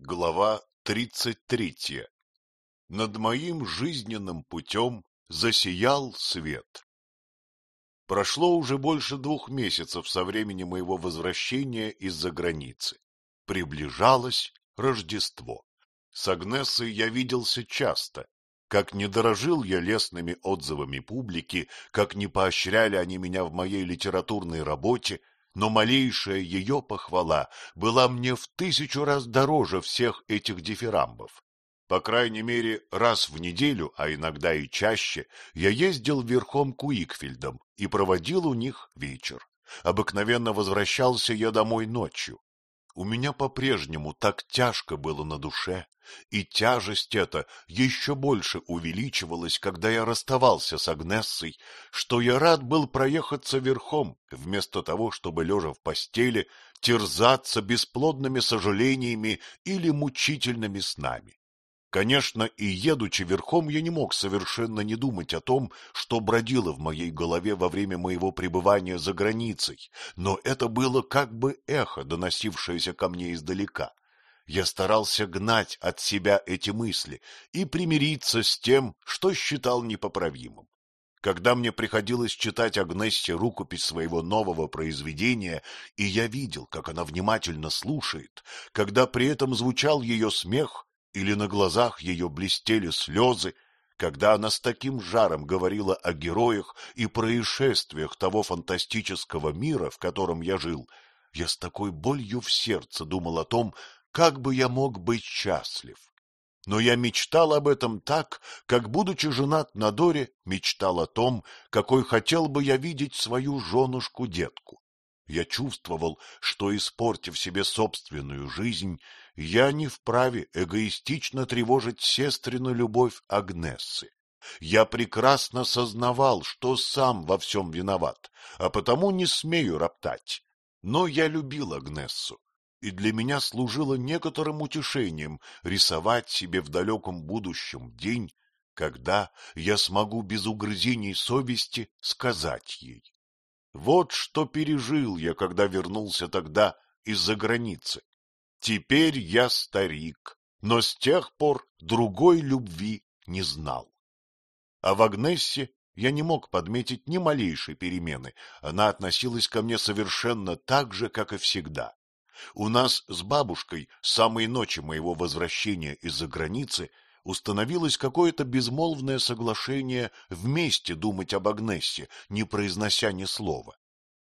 Глава тридцать третья. Над моим жизненным путем засиял свет. Прошло уже больше двух месяцев со времени моего возвращения из-за границы. Приближалось Рождество. С Агнесой я виделся часто. Как не дорожил я лестными отзывами публики, как не поощряли они меня в моей литературной работе, но малейшая ее похвала была мне в тысячу раз дороже всех этих дифирамбов. По крайней мере, раз в неделю, а иногда и чаще, я ездил верхом к Уикфильдам и проводил у них вечер. Обыкновенно возвращался я домой ночью. У меня по-прежнему так тяжко было на душе, и тяжесть эта еще больше увеличивалась, когда я расставался с Агнессой, что я рад был проехаться верхом, вместо того, чтобы, лежа в постели, терзаться бесплодными сожалениями или мучительными снами. Конечно, и едучи верхом, я не мог совершенно не думать о том, что бродило в моей голове во время моего пребывания за границей, но это было как бы эхо, доносившееся ко мне издалека. Я старался гнать от себя эти мысли и примириться с тем, что считал непоправимым. Когда мне приходилось читать Агнессе рукопись своего нового произведения, и я видел, как она внимательно слушает, когда при этом звучал ее смех, или на глазах ее блестели слезы, когда она с таким жаром говорила о героях и происшествиях того фантастического мира, в котором я жил, я с такой болью в сердце думал о том, как бы я мог быть счастлив. Но я мечтал об этом так, как, будучи женат на Доре, мечтал о том, какой хотел бы я видеть свою женушку-детку. Я чувствовал, что, испортив себе собственную жизнь, я не вправе эгоистично тревожить сестрину любовь Агнессы. Я прекрасно сознавал, что сам во всем виноват, а потому не смею роптать. Но я любил Агнессу, и для меня служило некоторым утешением рисовать себе в далеком будущем день, когда я смогу без угрызений совести сказать ей. Вот что пережил я, когда вернулся тогда из-за границы. Теперь я старик, но с тех пор другой любви не знал. А в Агнессе я не мог подметить ни малейшей перемены, она относилась ко мне совершенно так же, как и всегда. У нас с бабушкой с самой ночи моего возвращения из-за границы установилось какое-то безмолвное соглашение вместе думать об Агнессе, не произнося ни слова.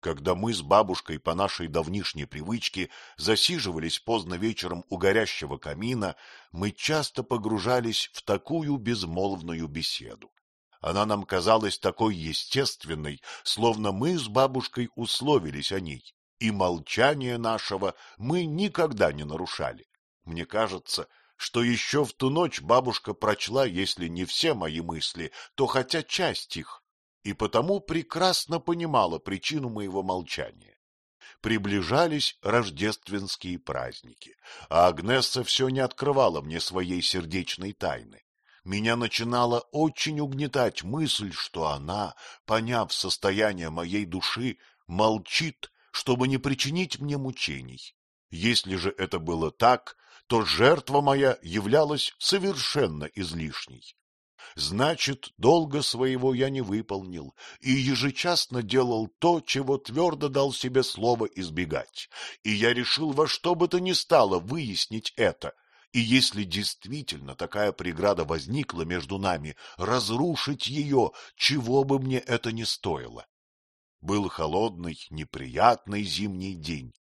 Когда мы с бабушкой по нашей давнишней привычке засиживались поздно вечером у горящего камина, мы часто погружались в такую безмолвную беседу. Она нам казалась такой естественной, словно мы с бабушкой условились о ней, и молчание нашего мы никогда не нарушали. Мне кажется, что еще в ту ночь бабушка прочла, если не все мои мысли, то хотя часть их, и потому прекрасно понимала причину моего молчания. Приближались рождественские праздники, а Агнесса все не открывала мне своей сердечной тайны. Меня начинала очень угнетать мысль, что она, поняв состояние моей души, молчит, чтобы не причинить мне мучений. Если же это было так, то жертва моя являлась совершенно излишней. Значит, долга своего я не выполнил и ежечасно делал то, чего твердо дал себе слово избегать. И я решил во что бы то ни стало выяснить это. И если действительно такая преграда возникла между нами, разрушить ее, чего бы мне это ни стоило. Был холодный, неприятный зимний день.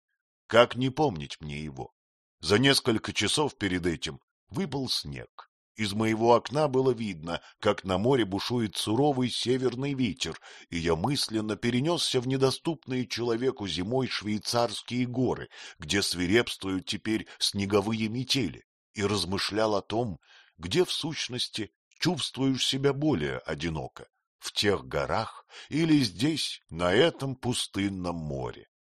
Как не помнить мне его? За несколько часов перед этим выпал снег. Из моего окна было видно, как на море бушует суровый северный ветер, и я мысленно перенесся в недоступные человеку зимой швейцарские горы, где свирепствуют теперь снеговые метели, и размышлял о том, где в сущности чувствуешь себя более одиноко — в тех горах или здесь, на этом пустынном море. —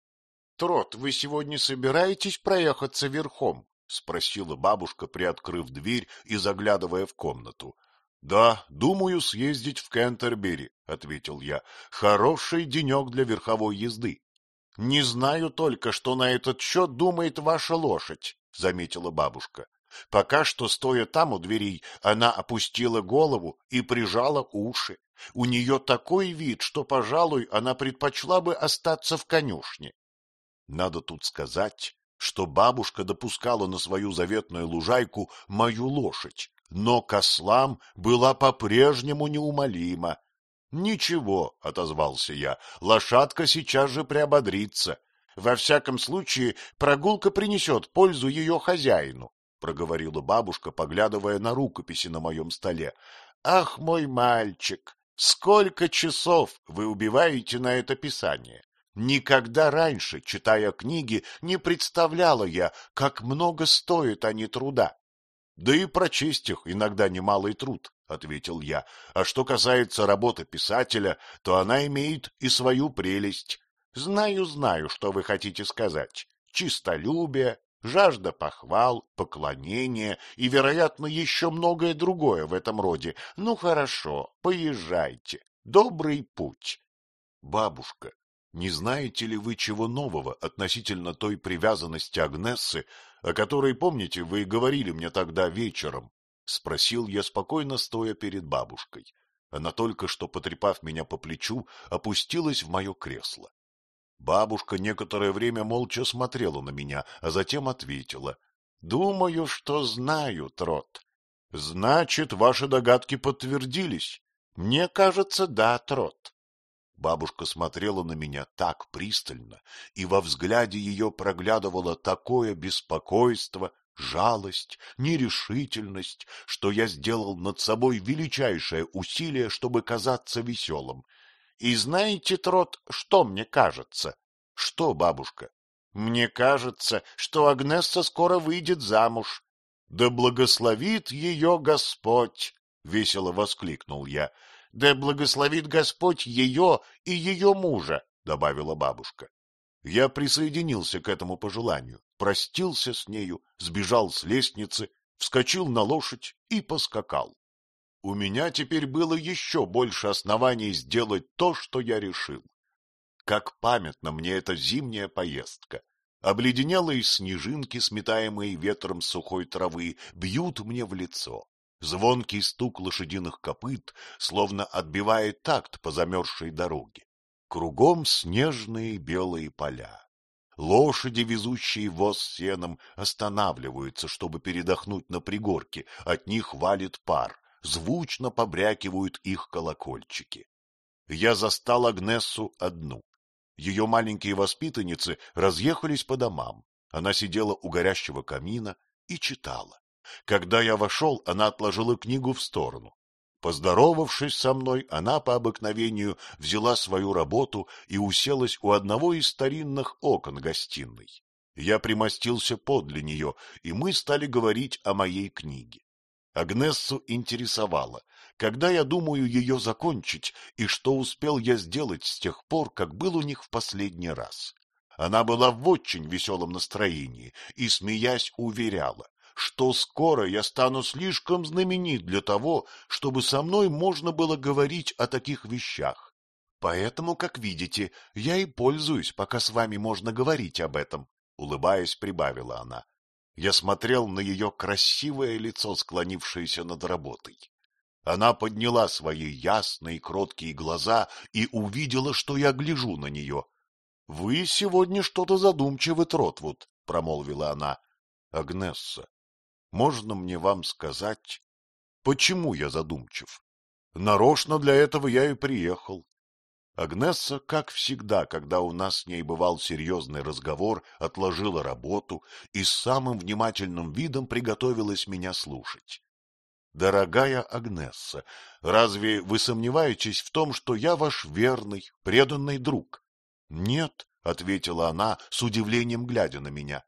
Трот, вы сегодня собираетесь проехаться верхом? — спросила бабушка, приоткрыв дверь и заглядывая в комнату. — Да, думаю съездить в Кентербери, — ответил я. — Хороший денек для верховой езды. — Не знаю только, что на этот счет думает ваша лошадь, — заметила бабушка. Пока что, стоя там у дверей, она опустила голову и прижала уши. У нее такой вид, что, пожалуй, она предпочла бы остаться в конюшне. Надо тут сказать, что бабушка допускала на свою заветную лужайку мою лошадь, но к была по-прежнему неумолима. — Ничего, — отозвался я, — лошадка сейчас же приободрится. Во всяком случае, прогулка принесет пользу ее хозяину, — проговорила бабушка, поглядывая на рукописи на моем столе. — Ах, мой мальчик, сколько часов вы убиваете на это писание! Никогда раньше, читая книги, не представляла я, как много стоят они труда. — Да и прочесть их иногда немалый труд, — ответил я. А что касается работы писателя, то она имеет и свою прелесть. Знаю, знаю, что вы хотите сказать. Чистолюбие, жажда похвал, поклонение и, вероятно, еще многое другое в этом роде. Ну, хорошо, поезжайте. Добрый путь. Бабушка, не знаете ли вы чего нового относительно той привязанности Агнессы, о которой, помните, вы говорили мне тогда вечером? — спросил я, спокойно стоя перед бабушкой. Она только что, потрепав меня по плечу, опустилась в мое кресло. Бабушка некоторое время молча смотрела на меня, а затем ответила. — Думаю, что знаю, Трот. — Значит, ваши догадки подтвердились? — Мне кажется, да, Трот. Бабушка смотрела на меня так пристально, и во взгляде ее проглядывало такое беспокойство, жалость, нерешительность, что я сделал над собой величайшее усилие, чтобы казаться веселым. И знаете, Трот, что мне кажется? — Что, бабушка? — Мне кажется, что Агнесса скоро выйдет замуж. — Да благословит ее Господь! — весело воскликнул я. Да благословит Господь ее и ее мужа, — добавила бабушка. Я присоединился к этому пожеланию, простился с нею, сбежал с лестницы, вскочил на лошадь и поскакал. У меня теперь было еще больше оснований сделать то, что я решил. Как памятна мне эта зимняя поездка. Обледенелые снежинки, сметаемые ветром сухой травы, бьют мне в лицо. Звонкий стук лошадиных копыт словно отбивает такт по замерзшей дороге. Кругом снежные белые поля. Лошади, везущие воз сеном, останавливаются, чтобы передохнуть на пригорке, от них валит пар, звучно побрякивают их колокольчики. Я застал Агнессу одну. Ее маленькие воспитанницы разъехались по домам. Она сидела у горящего камина и читала. Когда я вошел, она отложила книгу в сторону. Поздоровавшись со мной, она по обыкновению взяла свою работу и уселась у одного из старинных окон гостиной. Я примостился подле нее, и мы стали говорить о моей книге. Агнессу интересовало, когда я думаю ее закончить и что успел я сделать с тех пор, как был у них в последний раз. Она была в очень веселом настроении и, смеясь, уверяла, что скоро я стану слишком знаменит для того, чтобы со мной можно было говорить о таких вещах. Поэтому, как видите, я и пользуюсь, пока с вами можно говорить об этом, — улыбаясь, прибавила она. Я смотрел на ее красивое лицо, склонившееся над работой. Она подняла свои ясные кроткие глаза и увидела, что я гляжу на нее. — Вы сегодня что-то задумчивы, Тротвуд, — промолвила она. — Агнесса, можно мне вам сказать, почему я задумчив? Нарочно для этого я и приехал. Агнесса, как всегда, когда у нас с ней бывал серьезный разговор, отложила работу и с самым внимательным видом приготовилась меня слушать. Дорогая Агнесса, разве вы сомневаетесь в том, что я ваш верный, преданный друг? Нет, — ответила она, с удивлением глядя на меня.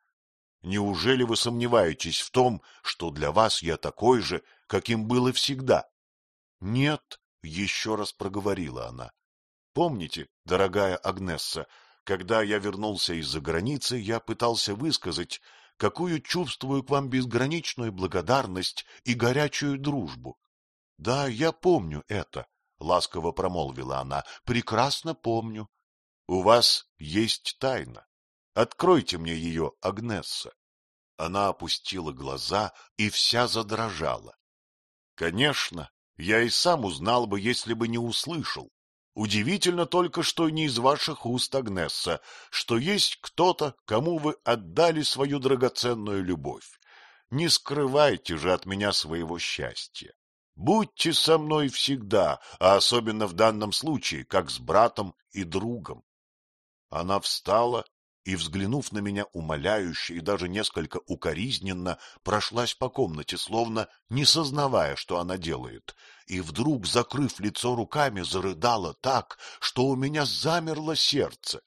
Неужели вы сомневаетесь в том, что для вас я такой же, каким был и всегда? — Нет, — еще раз проговорила она. — Помните, дорогая Агнесса, когда я вернулся из-за границы, я пытался высказать, какую чувствую к вам безграничную благодарность и горячую дружбу. — Да, я помню это, — ласково промолвила она, — прекрасно помню. У вас есть тайна. Откройте мне ее, Агнесса. Она опустила глаза и вся задрожала. Конечно, я и сам узнал бы, если бы не услышал. Удивительно только, что не из ваших уст, Агнесса, что есть кто-то, кому вы отдали свою драгоценную любовь. Не скрывайте же от меня своего счастья. Будьте со мной всегда, а особенно в данном случае, как с братом и другом. Она встала и, взглянув на меня умоляюще и даже несколько укоризненно, прошлась по комнате, словно не сознавая, что она делает, и вдруг, закрыв лицо руками, зарыдала так, что у меня замерло сердце.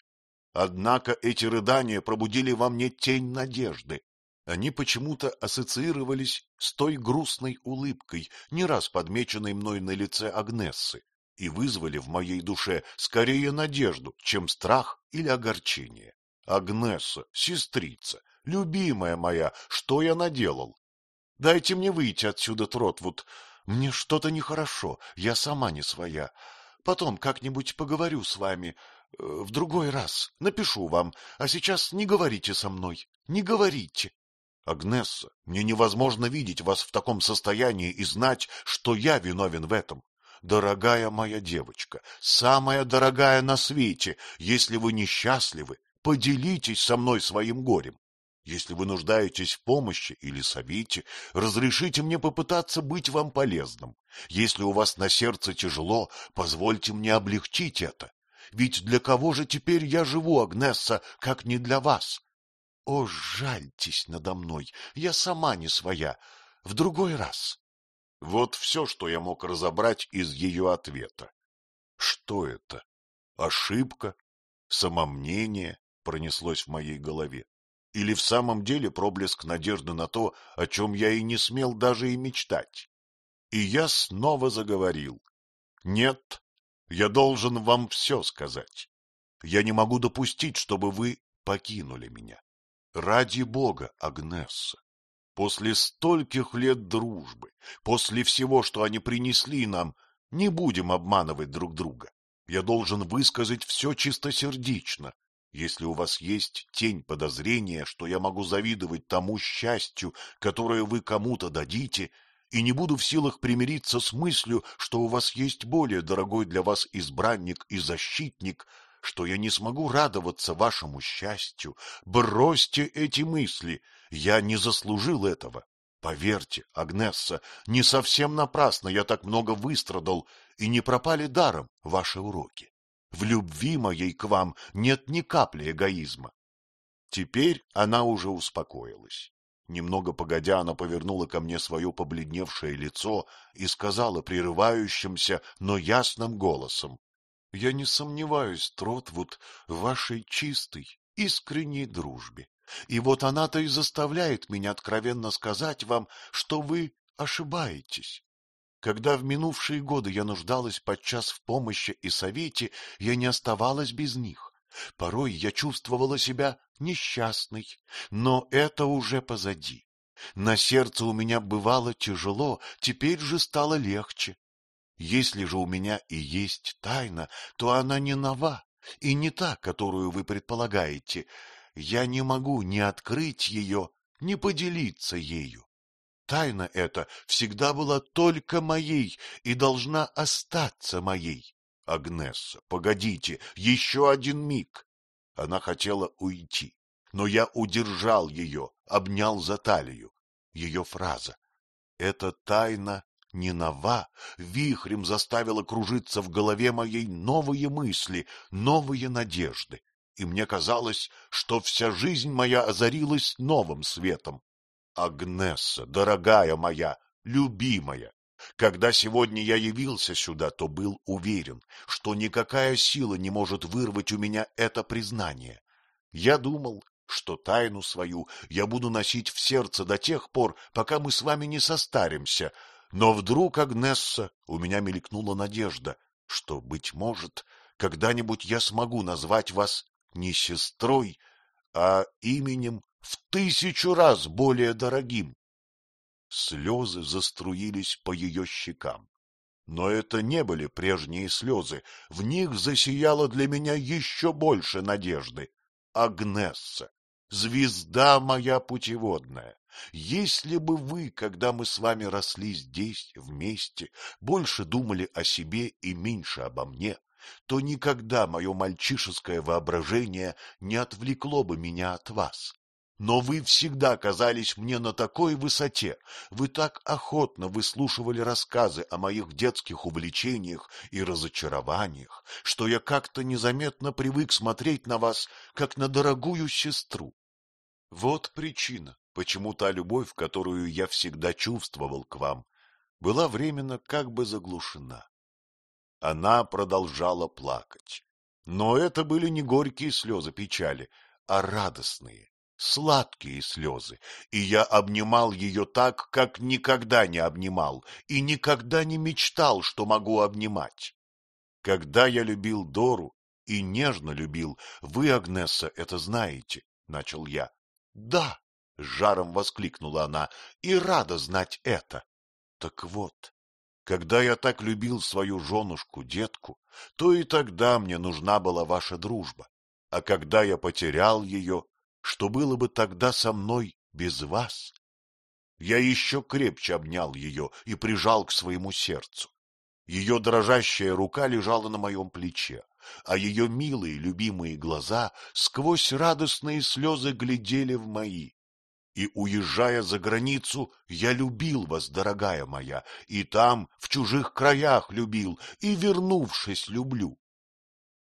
Однако эти рыдания пробудили во мне тень надежды. Они почему-то ассоциировались с той грустной улыбкой, не раз подмеченной мной на лице Агнессы, и вызвали в моей душе скорее надежду, чем страх или огорчение. Агнеса, сестрица, любимая моя, что я наделал? Дайте мне выйти отсюда, Тротвуд. Мне что-то нехорошо, я сама не своя. Потом как-нибудь поговорю с вами. Э, в другой раз напишу вам, а сейчас не говорите со мной, не говорите. Агнесса, мне невозможно видеть вас в таком состоянии и знать, что я виновен в этом. Дорогая моя девочка, самая дорогая на свете, если вы несчастливы, Поделитесь со мной своим горем. Если вы нуждаетесь в помощи или совете, разрешите мне попытаться быть вам полезным. Если у вас на сердце тяжело, позвольте мне облегчить это. Ведь для кого же теперь я живу, Агнесса, как не для вас? О, жальтесь надо мной, я сама не своя. В другой раз. Вот все, что я мог разобрать из ее ответа. Что это? Ошибка? Самомнение? Пронеслось в моей голове. Или в самом деле проблеск надежды на то, о чем я и не смел даже и мечтать. И я снова заговорил. Нет, я должен вам все сказать. Я не могу допустить, чтобы вы покинули меня. Ради бога, Агнесса, после стольких лет дружбы, после всего, что они принесли нам, не будем обманывать друг друга. Я должен высказать все чистосердечно, если у вас есть тень подозрения, что я могу завидовать тому счастью, которое вы кому-то дадите, и не буду в силах примириться с мыслью, что у вас есть более дорогой для вас избранник и защитник, что я не смогу радоваться вашему счастью, бросьте эти мысли, я не заслужил этого. Поверьте, Агнесса, не совсем напрасно я так много выстрадал, и не пропали даром ваши уроки. В любви моей к вам нет ни капли эгоизма. Теперь она уже успокоилась. Немного погодя, она повернула ко мне свое побледневшее лицо и сказала прерывающимся, но ясным голосом. — Я не сомневаюсь, Тротвуд, в вашей чистой, искренней дружбе. И вот она-то и заставляет меня откровенно сказать вам, что вы ошибаетесь. Когда в минувшие годы я нуждалась подчас в помощи и совете, я не оставалась без них. Порой я чувствовала себя несчастной, но это уже позади. На сердце у меня бывало тяжело, теперь же стало легче. Если же у меня и есть тайна, то она не нова и не та, которую вы предполагаете. Я не могу ни открыть ее, ни поделиться ею. Тайна эта всегда была только моей и должна остаться моей. Агнесса, погодите, еще один миг. Она хотела уйти, но я удержал ее, обнял за талию. Ее фраза «Эта тайна не нова» вихрем заставила кружиться в голове моей новые мысли, новые надежды. И мне казалось, что вся жизнь моя озарилась новым светом. Агнесса, дорогая моя, любимая, когда сегодня я явился сюда, то был уверен, что никакая сила не может вырвать у меня это признание. Я думал, что тайну свою я буду носить в сердце до тех пор, пока мы с вами не состаримся. Но вдруг, Агнесса, у меня мелькнула надежда, что, быть может, когда-нибудь я смогу назвать вас не сестрой, а именем в тысячу раз более дорогим. Слезы заструились по ее щекам. Но это не были прежние слезы, в них засияло для меня еще больше надежды. Агнесса, звезда моя путеводная, если бы вы, когда мы с вами росли здесь, вместе, больше думали о себе и меньше обо мне, то никогда мое мальчишеское воображение не отвлекло бы меня от вас. Но вы всегда казались мне на такой высоте, вы так охотно выслушивали рассказы о моих детских увлечениях и разочарованиях, что я как-то незаметно привык смотреть на вас, как на дорогую сестру. Вот причина, почему та любовь, которую я всегда чувствовал к вам, была временно как бы заглушена. Она продолжала плакать. Но это были не горькие слезы печали, а радостные, сладкие слезы, и я обнимал ее так, как никогда не обнимал, и никогда не мечтал, что могу обнимать. Когда я любил Дору и нежно любил, вы, Агнеса, это знаете, — начал я. — Да, — с жаром воскликнула она, — и рада знать это. Так вот, когда я так любил свою женушку-детку, то и тогда мне нужна была ваша дружба. А когда я потерял ее, что было бы тогда со мной без вас? Я еще крепче обнял ее и прижал к своему сердцу. Ее дрожащая рука лежала на моем плече, а ее милые любимые глаза сквозь радостные слезы глядели в мои. И, уезжая за границу, я любил вас, дорогая моя, и там, в чужих краях любил, и, вернувшись, люблю.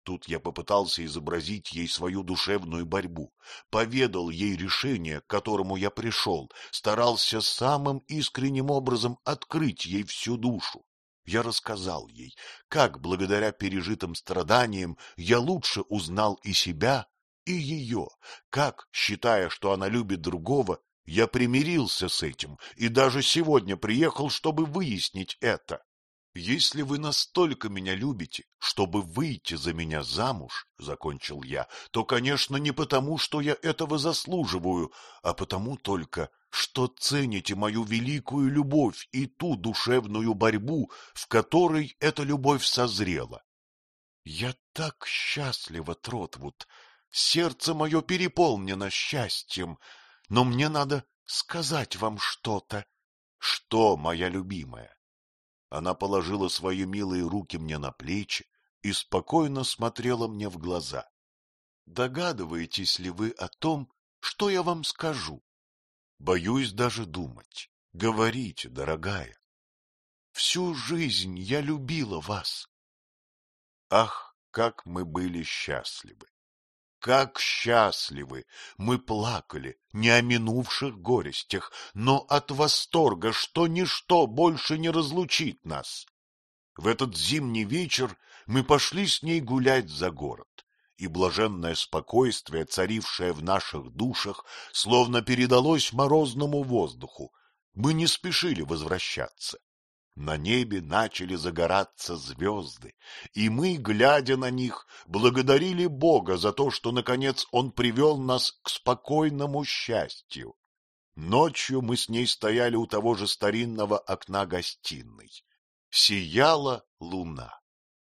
Тут я попытался изобразить ей свою душевную борьбу, поведал ей решение, к которому я пришел, старался самым искренним образом открыть ей всю душу. Я рассказал ей, как, благодаря пережитым страданиям, я лучше узнал и себя, и ее, как, считая, что она любит другого, я примирился с этим и даже сегодня приехал, чтобы выяснить это. Если вы настолько меня любите, чтобы выйти за меня замуж, — закончил я, — то, конечно, не потому, что я этого заслуживаю, а потому только, что цените мою великую любовь и ту душевную борьбу, в которой эта любовь созрела. Я так счастлива, Тротвуд, сердце мое переполнено счастьем, но мне надо сказать вам что-то. Что, моя любимая? Она положила свои милые руки мне на плечи и спокойно смотрела мне в глаза. Догадываетесь ли вы о том, что я вам скажу? Боюсь даже думать. Говорите, дорогая. Всю жизнь я любила вас. Ах, как мы были счастливы! Как счастливы! Мы плакали не о минувших горестях, но от восторга, что ничто больше не разлучит нас. В этот зимний вечер мы пошли с ней гулять за город, и блаженное спокойствие, царившее в наших душах, словно передалось морозному воздуху. Мы не спешили возвращаться. На небе начали загораться звезды, и мы, глядя на них, благодарили Бога за то, что, наконец, Он привел нас к спокойному счастью. Ночью мы с ней стояли у того же старинного окна гостиной. Сияла луна,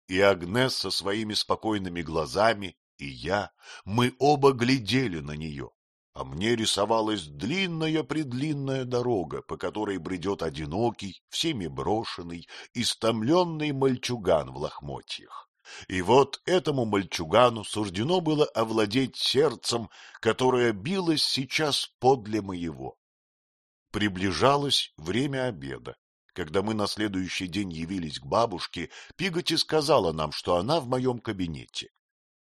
и Агнес со своими спокойными глазами, и я, мы оба глядели на нее а мне рисовалась длинная-предлинная дорога, по которой бредет одинокий, всеми брошенный, истомленный мальчуган в лохмотьях. И вот этому мальчугану суждено было овладеть сердцем, которое билось сейчас подле моего. Приближалось время обеда. Когда мы на следующий день явились к бабушке, Пиготи сказала нам, что она в моем кабинете.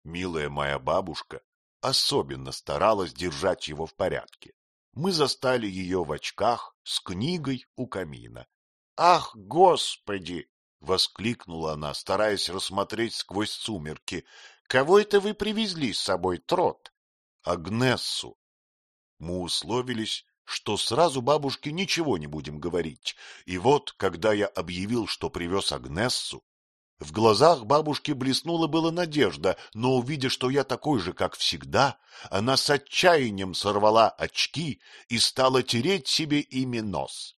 Милая моя бабушка особенно старалась держать его в порядке. Мы застали ее в очках с книгой у камина. — Ах, Господи! — воскликнула она, стараясь рассмотреть сквозь сумерки. — Кого это вы привезли с собой, Трот? — Агнессу. Мы условились, что сразу бабушке ничего не будем говорить. И вот, когда я объявил, что привез Агнессу, в глазах бабушки блеснула была надежда, но, увидя, что я такой же, как всегда, она с отчаянием сорвала очки и стала тереть себе ими нос.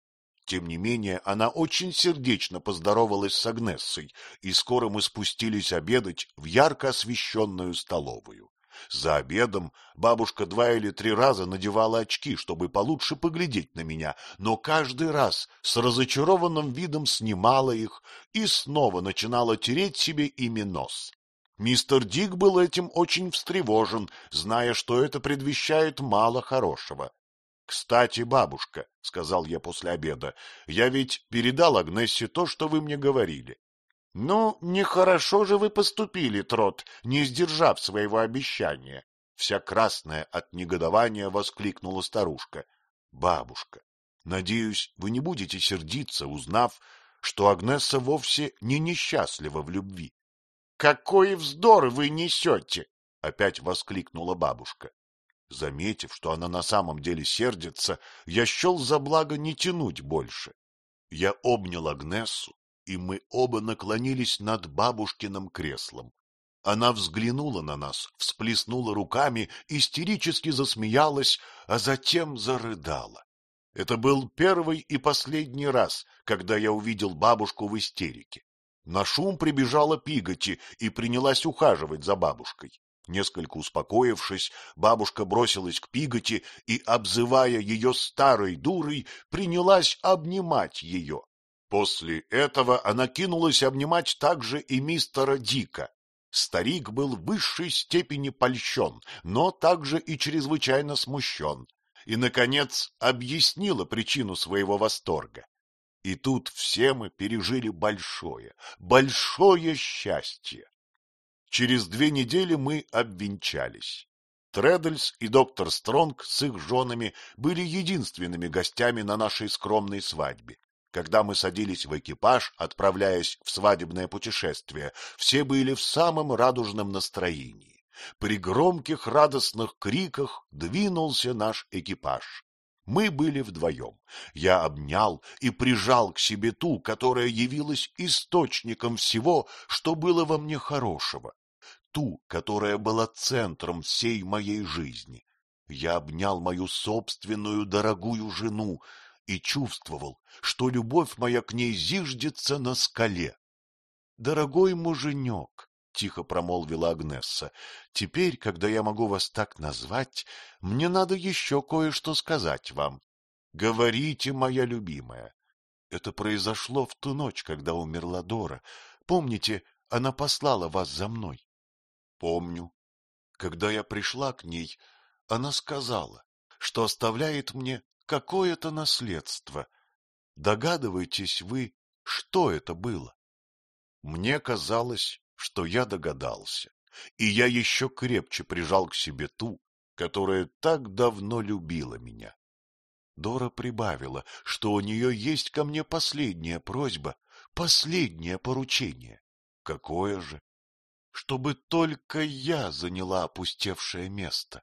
Тем не менее, она очень сердечно поздоровалась с Агнессой, и скоро мы спустились обедать в ярко освещенную столовую. За обедом бабушка два или три раза надевала очки, чтобы получше поглядеть на меня, но каждый раз с разочарованным видом снимала их и снова начинала тереть себе ими нос. Мистер Дик был этим очень встревожен, зная, что это предвещает мало хорошего. — Кстати, бабушка, — сказал я после обеда, — я ведь передал Агнессе то, что вы мне говорили. — Ну, нехорошо же вы поступили, Трот, не сдержав своего обещания. Вся красная от негодования воскликнула старушка. — Бабушка, надеюсь, вы не будете сердиться, узнав, что Агнесса вовсе не несчастлива в любви. Какой вздор вы несете! — опять воскликнула бабушка. Заметив, что она на самом деле сердится, я счел за благо не тянуть больше. Я обнял Агнесу, и мы оба наклонились над бабушкиным креслом. Она взглянула на нас, всплеснула руками, истерически засмеялась, а затем зарыдала. Это был первый и последний раз, когда я увидел бабушку в истерике. На шум прибежала Пиготи и принялась ухаживать за бабушкой. Несколько успокоившись, бабушка бросилась к Пиготи и, обзывая ее старой дурой, принялась обнимать ее. После этого она кинулась обнимать также и мистера Дика. Старик был в высшей степени польщен, но также и чрезвычайно смущен, и, наконец, объяснила причину своего восторга. И тут все мы пережили большое, большое счастье. Через две недели мы обвенчались. Треддельс и доктор Стронг с их женами были единственными гостями на нашей скромной свадьбе. Когда мы садились в экипаж, отправляясь в свадебное путешествие, все были в самом радужном настроении. При громких радостных криках двинулся наш экипаж. Мы были вдвоем. Я обнял и прижал к себе ту, которая явилась источником всего, что было во мне хорошего, ту, которая была центром всей моей жизни. Я обнял мою собственную дорогую жену и чувствовал, что любовь моя к ней зиждется на скале. Дорогой муженек, тихо промолвила Агнесса. — Теперь, когда я могу вас так назвать, мне надо еще кое-что сказать вам. Говорите, моя любимая. Это произошло в ту ночь, когда умерла Дора. Помните, она послала вас за мной? — Помню. Когда я пришла к ней, она сказала, что оставляет мне какое-то наследство. Догадываетесь вы, что это было? Мне казалось, что я догадался, и я еще крепче прижал к себе ту, которая так давно любила меня. Дора прибавила, что у нее есть ко мне последняя просьба, последнее поручение. Какое же? Чтобы только я заняла опустевшее место.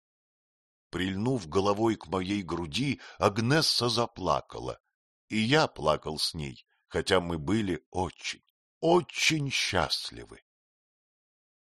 Прильнув головой к моей груди, Агнесса заплакала, и я плакал с ней, хотя мы были очень, очень счастливы.